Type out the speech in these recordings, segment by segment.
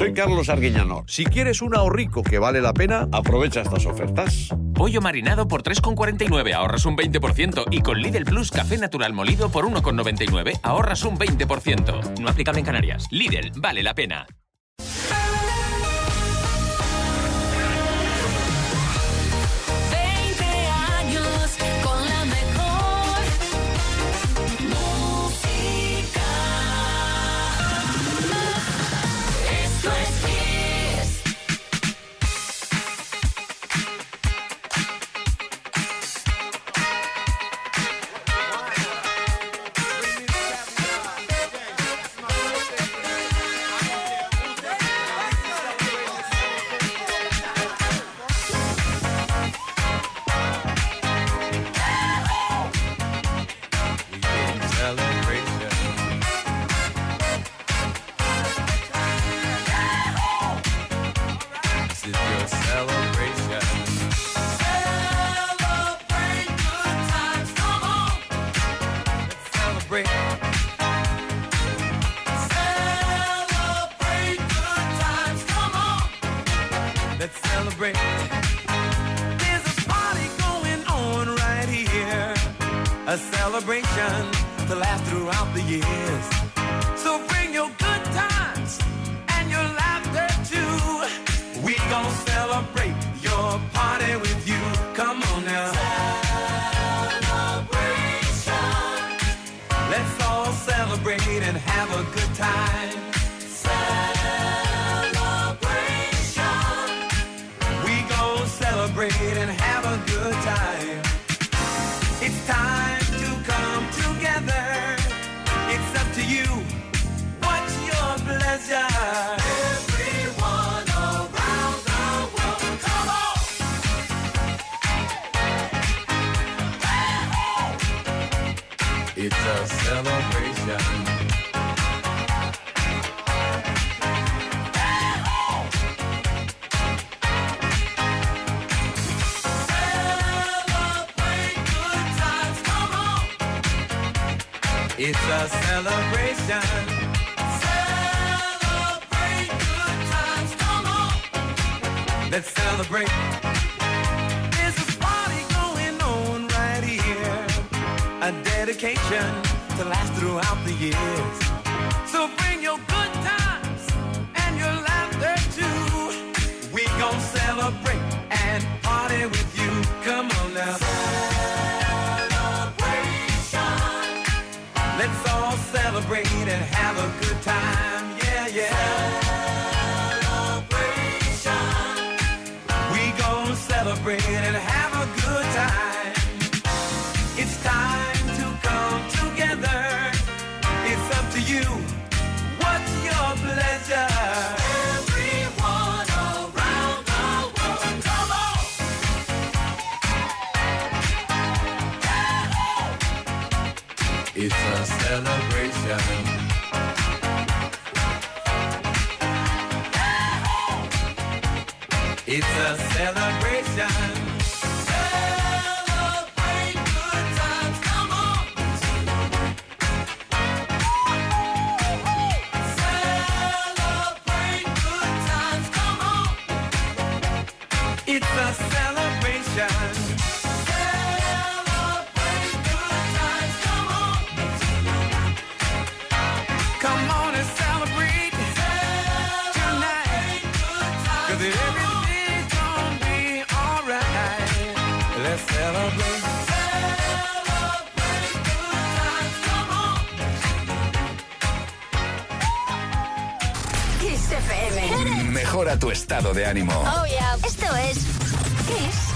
Soy Carlos Arguiñano. Si quieres un ahorrico que vale la pena, aprovecha estas ofertas. Pollo marinado por 3,49 ahorras un 20% y con Lidl Plus café natural molido por 1,99 ahorras un 20%. No aplicable en Canarias. Lidl, vale la pena. celebrate and have a good time. Celebration. We gon' celebrate and have a good time. It's time to come together. It's up to you. What's your pleasure? Everyone around the world, come on! It's a celebration. It's a celebration. Celebrate good times, come on. Let's celebrate. There's a party going on right here. A dedication to last throughout the years. So bring your good times and your laughter too. We gon' celebrate and party with you. Come on now. Celebration. Let's all celebrate and have a good time. It's a celebration. It's a celebration. estado de ánimo. Oh, yeah. Esto es?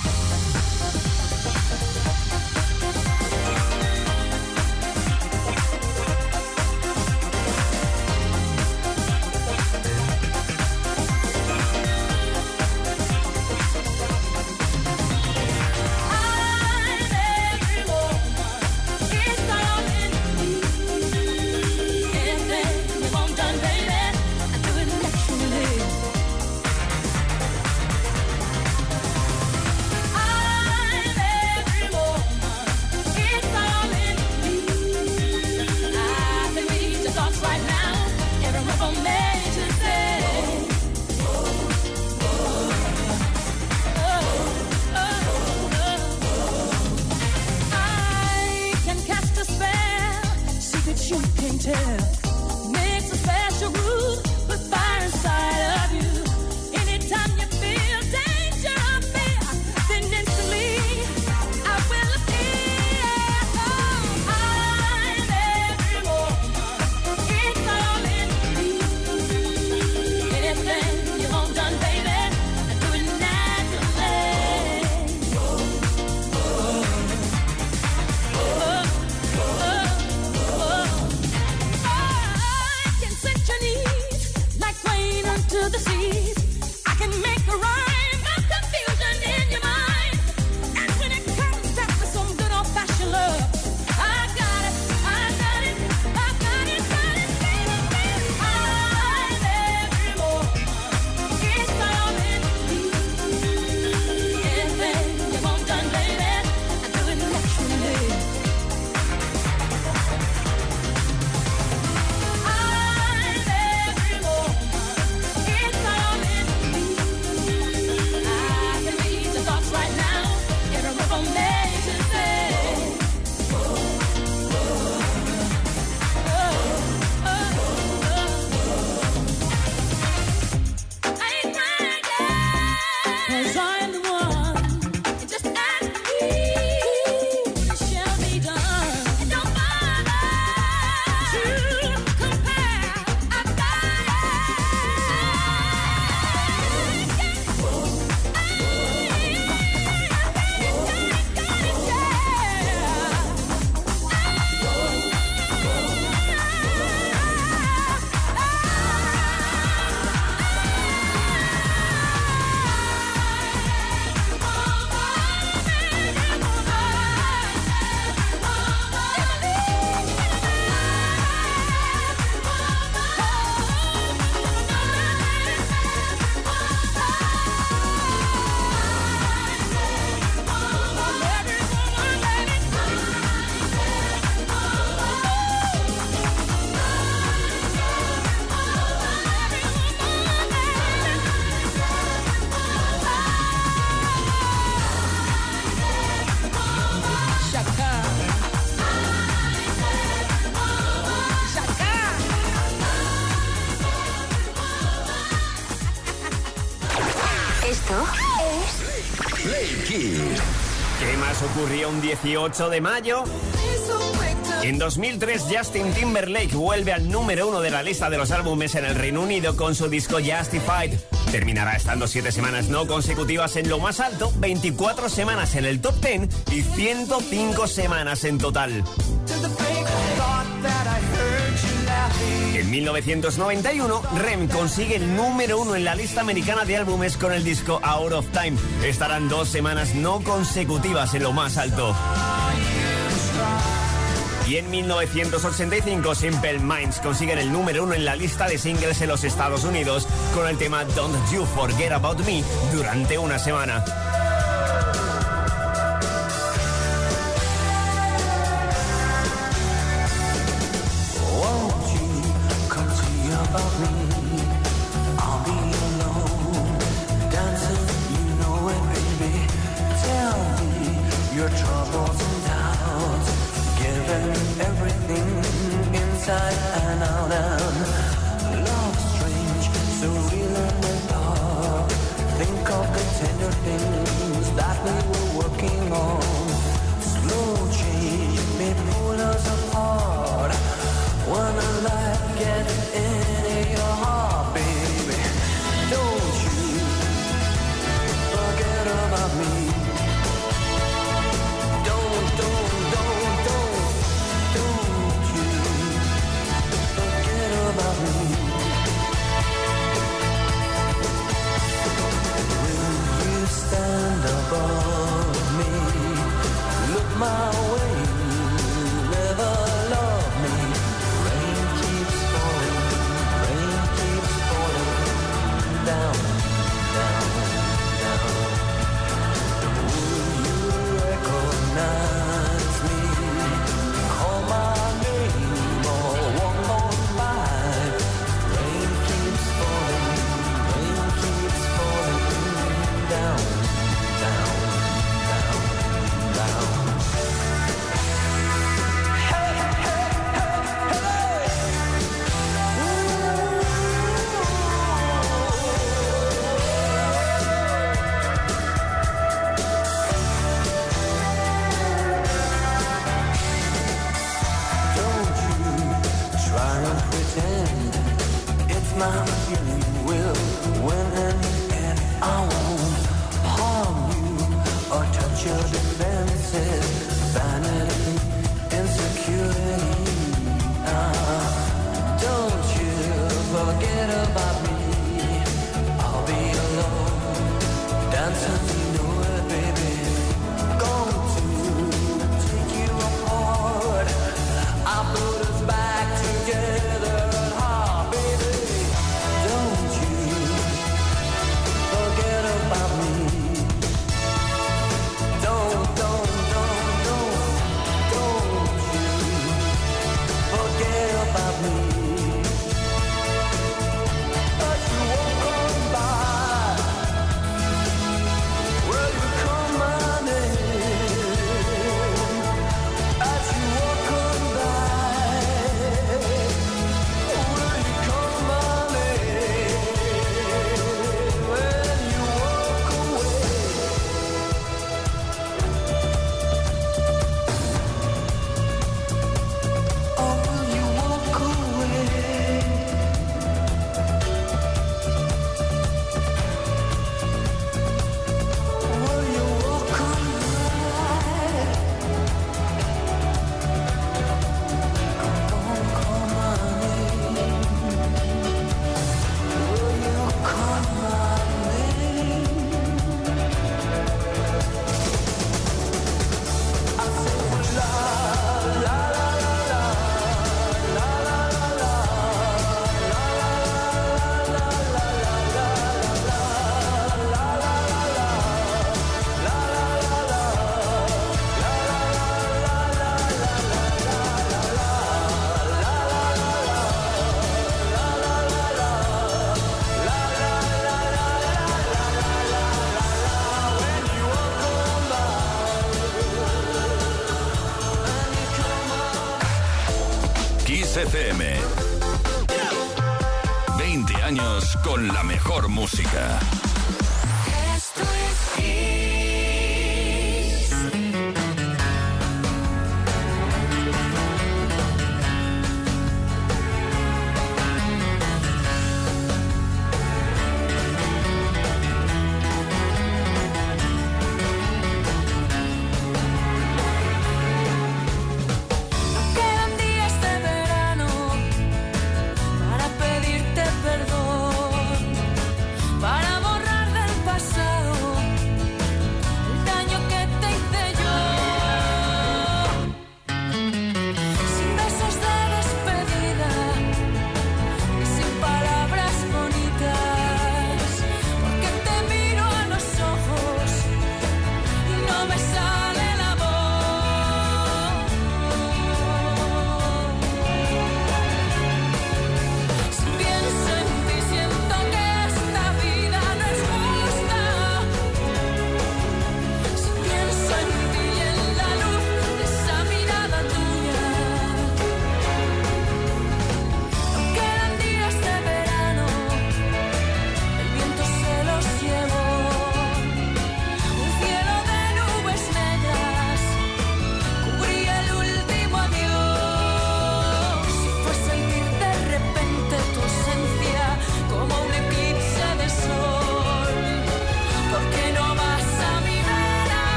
18 de mayo. En 2003, Justin Timberlake vuelve al número uno de la lista de los álbumes en el Reino Unido con su disco Justified. Terminará estando 7 semanas no consecutivas en lo más alto, 24 semanas en el top 10 y 105 semanas en total. 1991, Rem consigue el número uno en la lista americana de álbumes con el disco Out of Time. Estarán dos semanas no consecutivas en lo más alto. Y en 1985, Simple Minds consiguen el número uno en la lista de singles en los Estados Unidos con el tema Don't You Forget About Me durante una semana.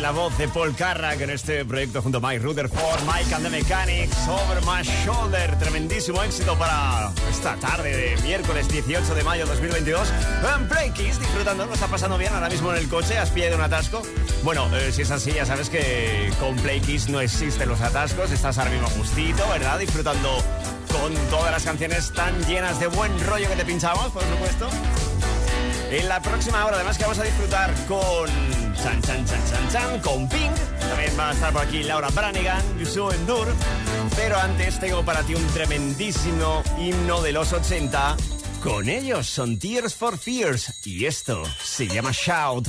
La voz de Paul Carrack en este proyecto junto a Mike Rutherford, Mike and the Mechanics, Over My Shoulder. Tremendísimo éxito para esta tarde de miércoles 18 de mayo 2022. En Play Kiss, disfrutando, ¿lo está pasando bien ahora mismo en el coche? ¿Has pillado un atasco? Bueno, eh, si es así, ya sabes que con Play Kiss no existen los atascos. Estás ahora mismo justito, ¿verdad? Disfrutando con todas las canciones tan llenas de buen rollo que te pinchamos, por supuesto. En la próxima hora, además que vamos a disfrutar con Chan Chan Chan Chan Chan, con Pink. También va a estar por aquí Laura Branigan, Yusu Endur. Pero antes tengo para ti un tremendísimo himno de los 80. Con ellos son Tears for Fears y esto se llama Shout.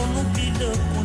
wanna be the one.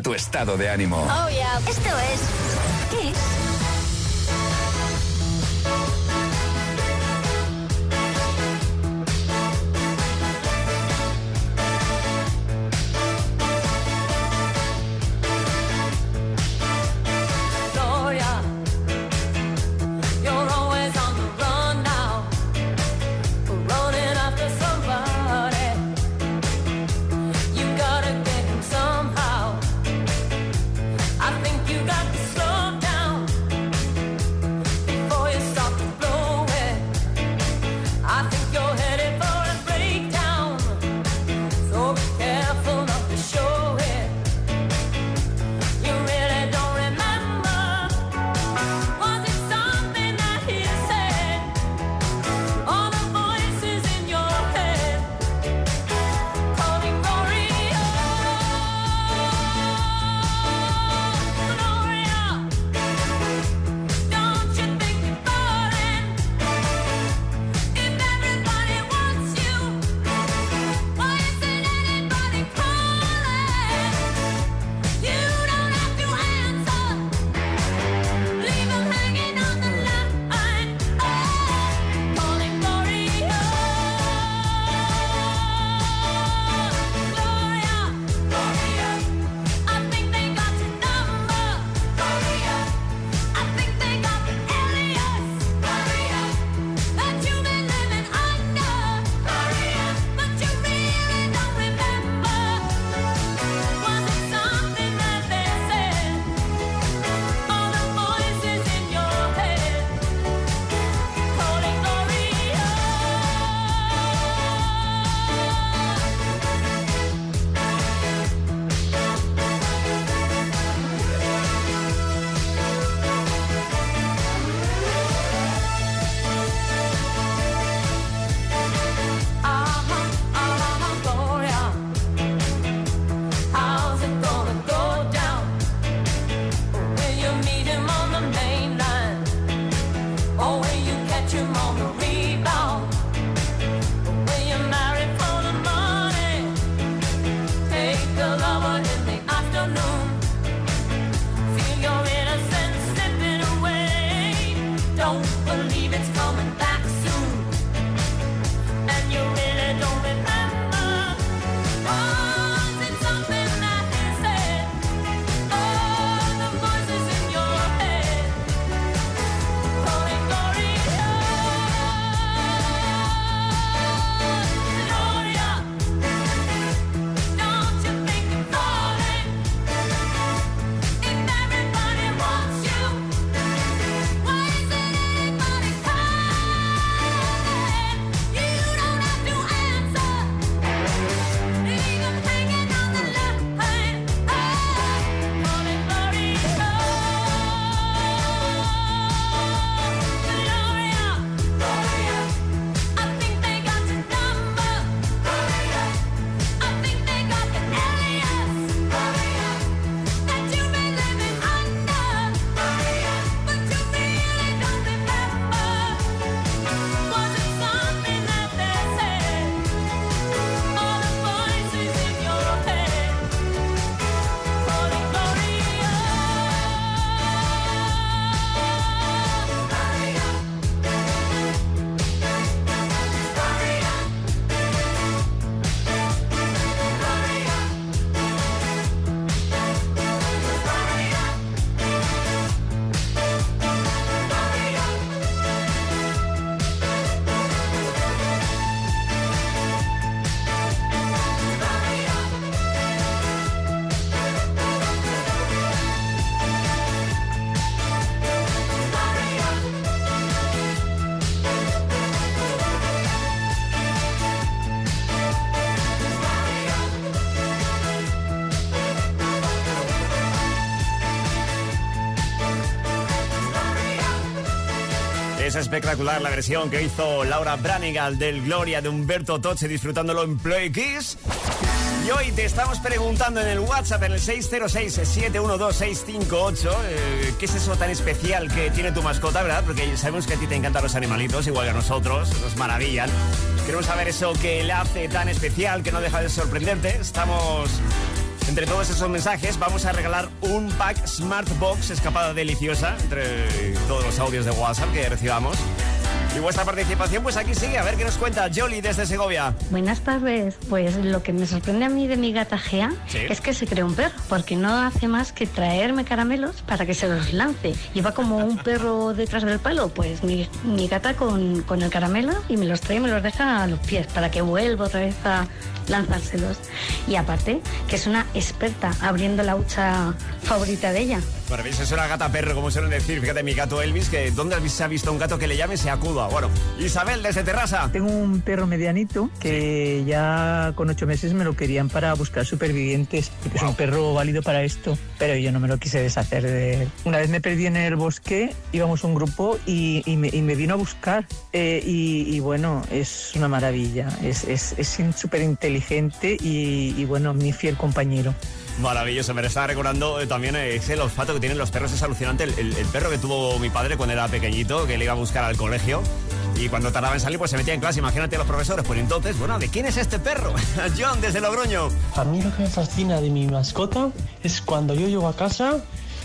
tu estado de ánimo. Oh, yeah. Esto es. coming back. Espectacular la versión que hizo Laura Branigal del Gloria de Humberto Toche disfrutándolo en Play Kiss. Y hoy te estamos preguntando en el WhatsApp, en el 606-712-658, eh, ¿qué es eso tan especial que tiene tu mascota, verdad? Porque sabemos que a ti te encantan los animalitos, igual que a nosotros, nos maravillan. Queremos saber eso que le hace tan especial, que no deja de sorprenderte. Estamos entre todos esos mensajes vamos a regalar un pack Smart Box escapada deliciosa entre todos los audios de WhatsApp que recibamos. Y vuestra participación, pues aquí sigue. A ver qué nos cuenta Jolly desde Segovia. Buenas tardes. Pues lo que me sorprende a mí de mi gata Gea Sí. es que se creó un perro, porque no hace más que traerme caramelos para que se los lance. Y va como un perro detrás del palo. Pues mi, mi gata con, con el caramelo y me los trae y me los deja a los pies para que vuelva otra vez a lanzárselos. Y aparte, que es una experta abriendo la hucha favorita de ella. Bueno, veis, es una gata perro, como suelen decir. Fíjate, mi gato Elvis, que ¿dónde se ha visto un gato que le llame se Bueno, Isabel desde Terrassa. Tengo un perro medianito que ya con ocho meses me lo querían para buscar supervivientes, porque es un perro válido para esto, pero yo no me lo quise deshacer de él. Una vez me perdí en el bosque, íbamos un grupo y, y me, y me vino a buscar. Eh, y, y bueno, es una maravilla, es es- es súper inteligente y, bueno, mi fiel compañero. Maravilloso, me lo estaba recordando eh, también eh, ese olfato que tienen los perros, es alucinante. El, el- el perro que tuvo mi padre cuando era pequeñito, que le iba a buscar al colegio. Y cuando tardaba en salir, pues se metía en clase. Imagínate los profesores. Pues entonces, bueno, ¿de quién es este perro? John, desde Logroño. A mí lo que me fascina de mi mascota es cuando yo llego a casa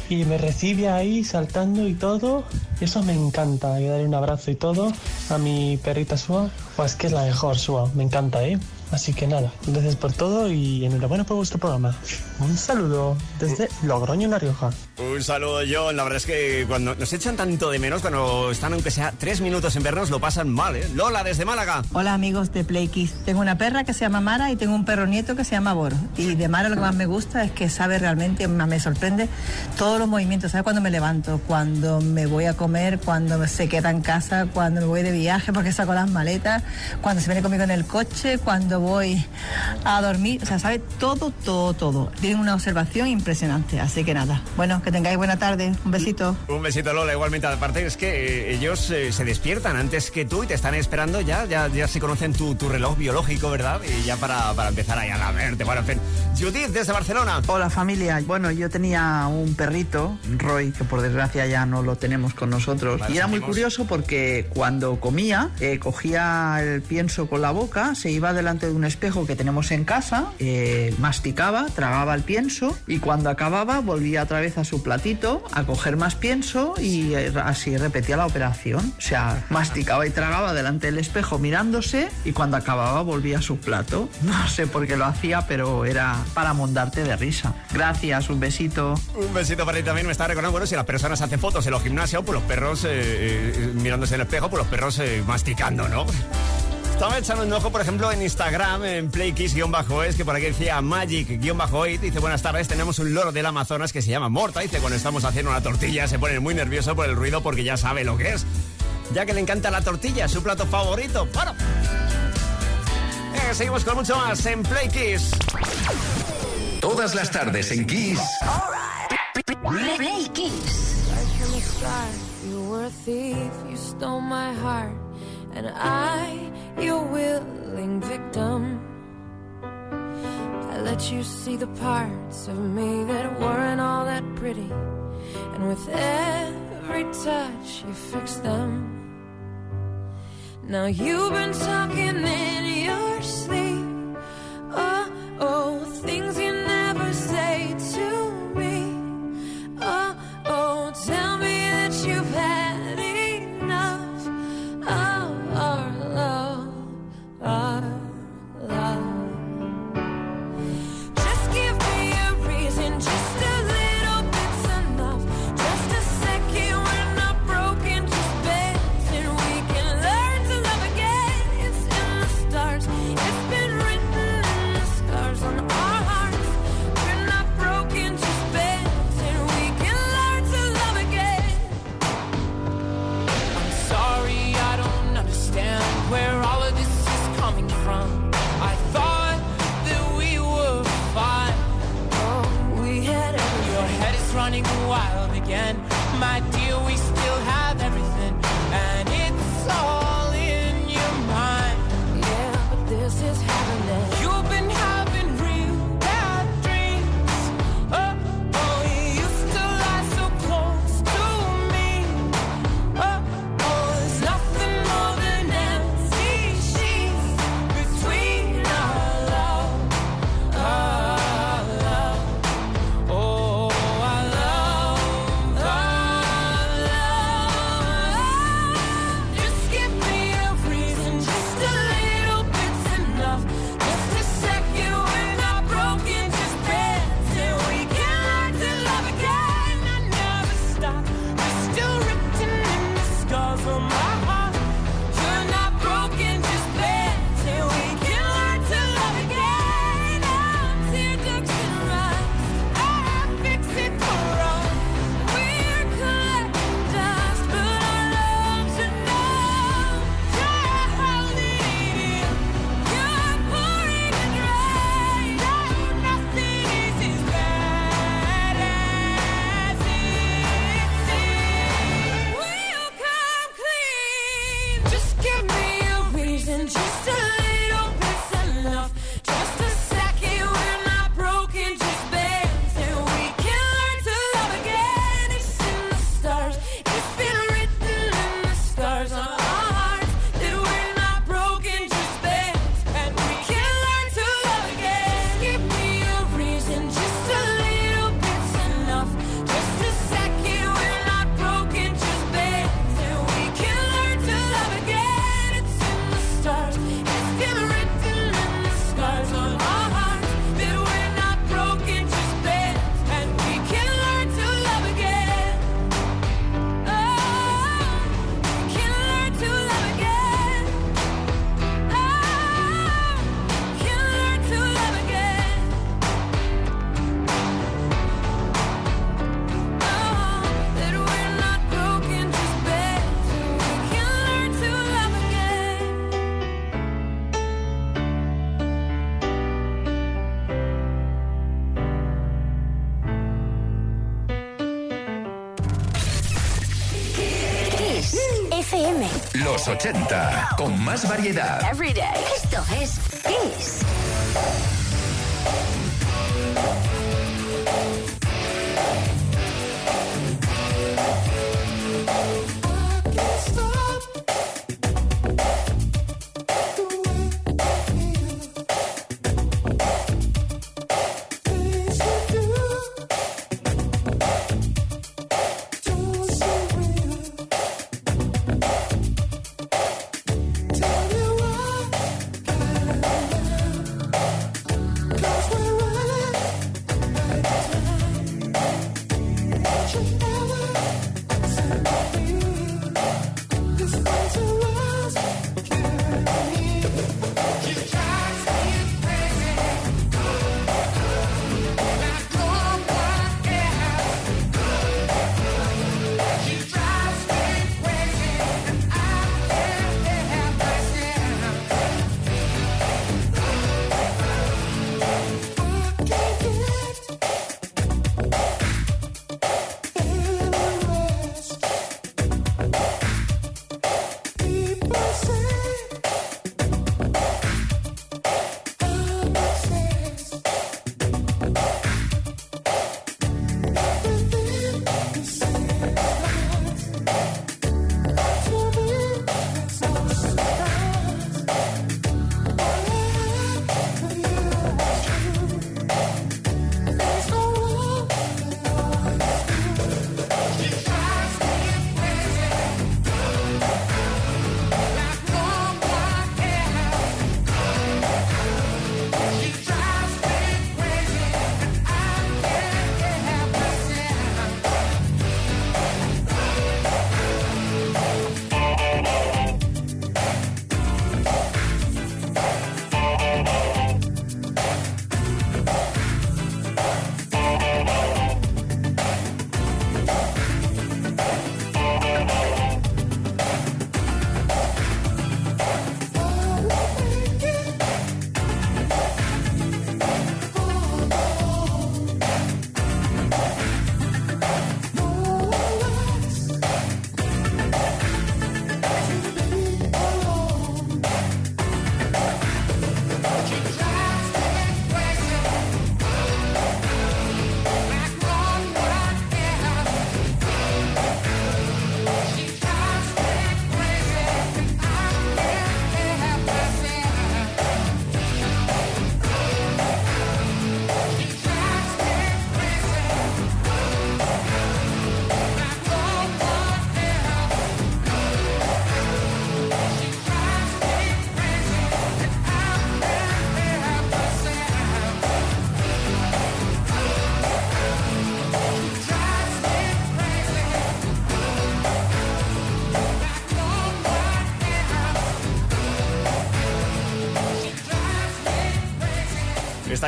y me recibe ahí saltando y todo. Eso me encanta, y darle un abrazo y todo a mi perrita Sua. Pues que es la mejor Sua, me encanta, ¿eh? Así que nada, gracias por todo y enhorabuena por vuestro programa. Un saludo desde Logroño, La Rioja. Un saludo, John. La verdad es que cuando nos echan tanto de menos, cuando están aunque sea tres minutos en vernos, lo pasan mal, ¿eh? Lola, desde Málaga. Hola amigos de Play Kids. Tengo una perra que se llama Mara y tengo un perro nieto que se llama Boro. Y de Mara lo que más me gusta es que sabe realmente, me me sorprende todos los movimientos. Sabe cuando me levanto, cuando me voy a comer, cuando se queda en casa, cuando me voy de viaje porque saco las maletas, cuando se viene conmigo en el coche, cuando voy a dormir. O sea, sabe todo, todo, todo. Tiene una observación impresionante. Así que nada. Bueno, que tengáis buena tarde. Un besito. Un besito, Lola. Igualmente, aparte es que eh, ellos eh, se despiertan antes que tú y te están esperando ya. Ya, ya se conocen tu, tu reloj biológico, ¿verdad? Y ya para, para empezar ahí a lamerte. Bueno, en fin. Judith, desde Barcelona. Hola familia. Bueno, yo tenía un perrito, Roy, que por desgracia ya no lo tenemos con nosotros. Vale, y era muy curioso porque cuando comía, eh, cogía el pienso con la boca, se iba delante de un espejo que tenemos en casa, eh, masticaba, tragaba el pienso y cuando acababa volvía otra vez a su platito a coger más pienso y eh, así repetía la operación. O sea, masticaba y tragaba delante del espejo mirándose y cuando acababa volvía a su plato. No sé por qué lo hacía, pero era para mondarte de risa. Gracias, un besito. Un besito para ti también. Me está recordando, bueno, si las personas hacen fotos en los gimnasios, pues los perros eh, mirándose en el espejo, pues los perros masticando, ¿no? Estaba echando un ojo, por ejemplo, en Instagram, en playkiss-es, que por aquí decía magic-it. Dice, buenas tardes, tenemos un loro del Amazonas que se llama Morta. Dice, cuando estamos haciendo una tortilla se pone muy nervioso por el ruido porque ya sabe lo que es. Ya que le encanta la tortilla, su plato favorito. Bueno. Eh, seguimos con mucho más en Play Kiss. Todas las tardes en Kiss. Play Kiss. You were a thief, you stole my heart, and I, your willing victim. I let you see the parts of me that weren't all that pretty, and with every touch, you fixed them. Now you've been talking in your sleep. Oh, oh, things you 80, con más variedad. Every day. Esto es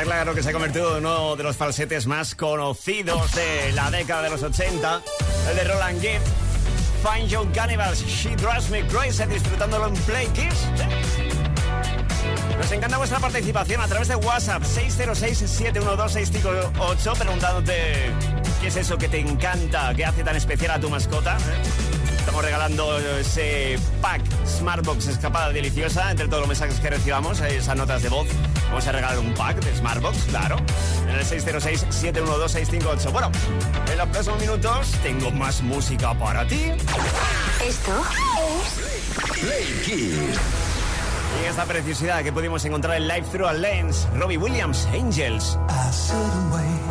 claro que se ha convertido en uno de los falsetes más conocidos de la década de los 80, el de Roland Gibb. Find Your Cannibals, She Drives Me Crazy, disfrutándolo en Play Kiss. Nos encanta vuestra participación a través de WhatsApp 606-712-658 preguntándote qué es eso que te encanta, qué hace tan especial a tu mascota. Estamos regalando ese pack Smartbox escapada deliciosa entre todos los mensajes que recibamos, esas notas de voz. Vamos a regalar un pack de Smartbox, claro, en el 606-712-658. Bueno, en los próximos minutos tengo más música para ti. Esto es Play Kiss. Y esta preciosidad que pudimos encontrar en Live Through a Lens, Robbie Williams, Angels. I sit and wait.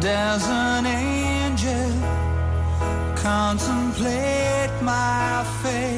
There's an angel contemplate my fate.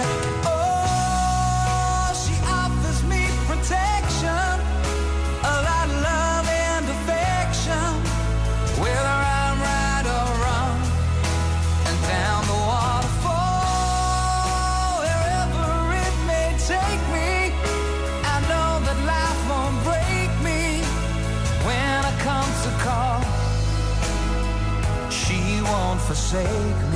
forsake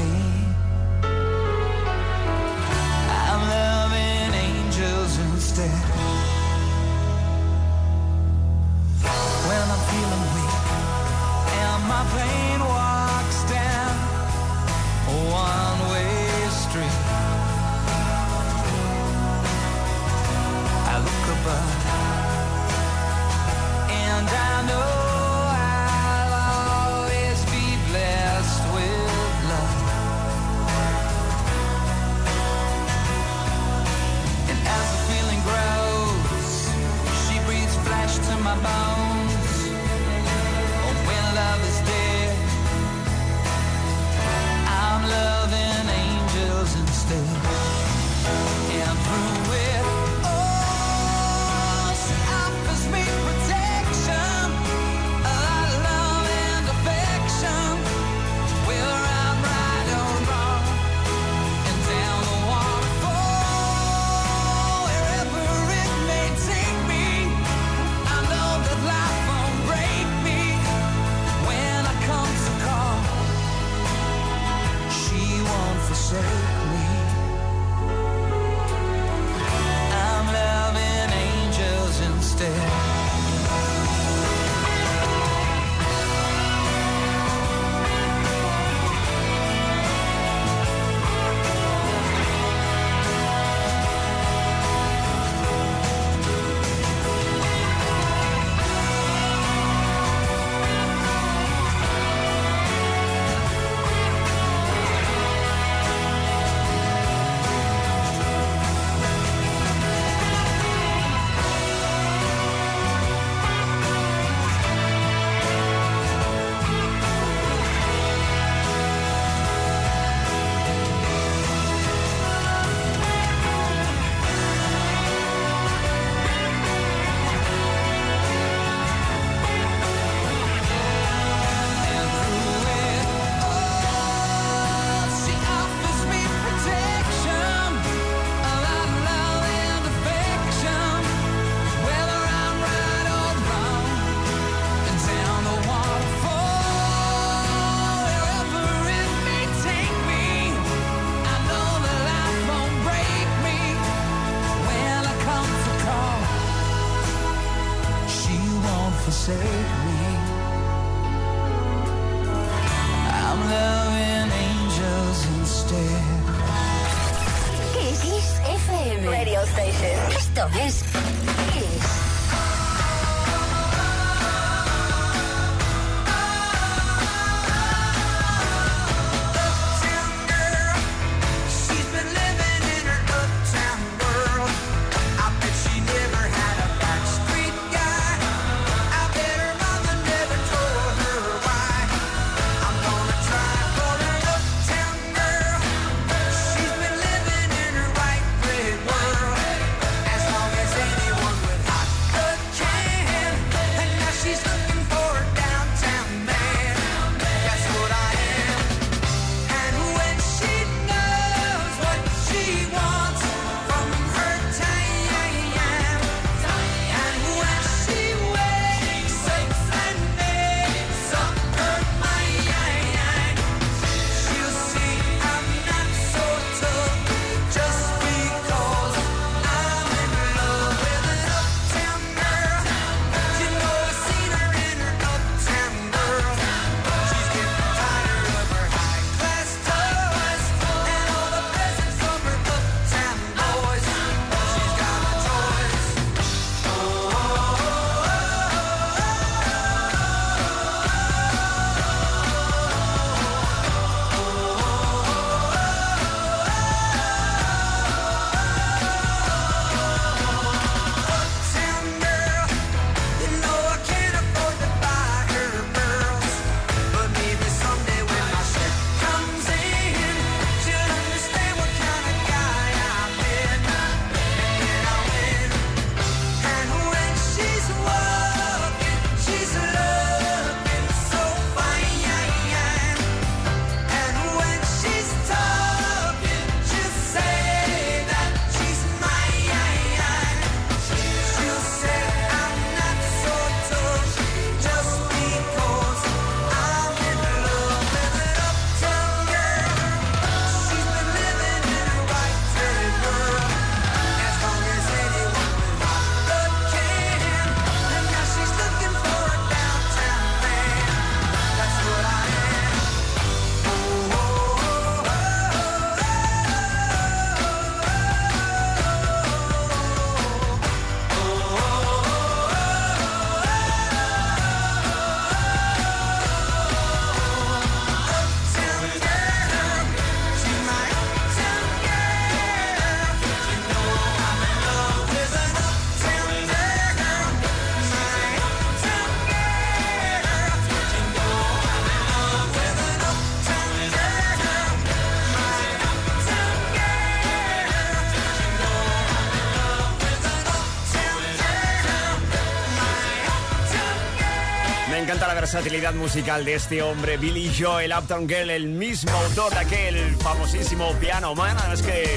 versatilidad musical de este hombre, Billy Joel, Uptown Girl, el mismo autor de aquel famosísimo Piano Man. Es que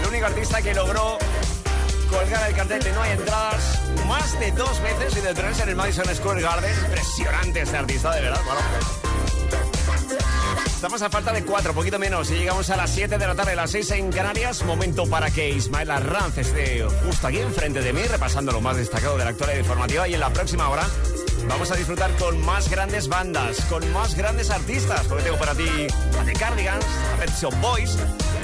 el único artista que logró colgar el cartel de No hay entradas más de dos veces y detenerse en el Madison Square Garden. Impresionante este artista, de verdad. Bueno, Estamos a falta de cuatro, poquito menos, y llegamos a las 7 de la tarde, las 6 en Canarias. Momento para que Ismael Arranz esté justo aquí enfrente de mí, repasando lo más destacado de la actualidad informativa. Y en la próxima hora vamos a disfrutar con más grandes bandas, con más grandes artistas, porque tengo para ti a The Cardigans, a Pet Shop Boys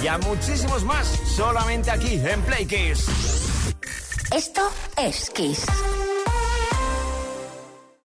y a muchísimos más, solamente aquí en Play Kiss. Esto es Kiss.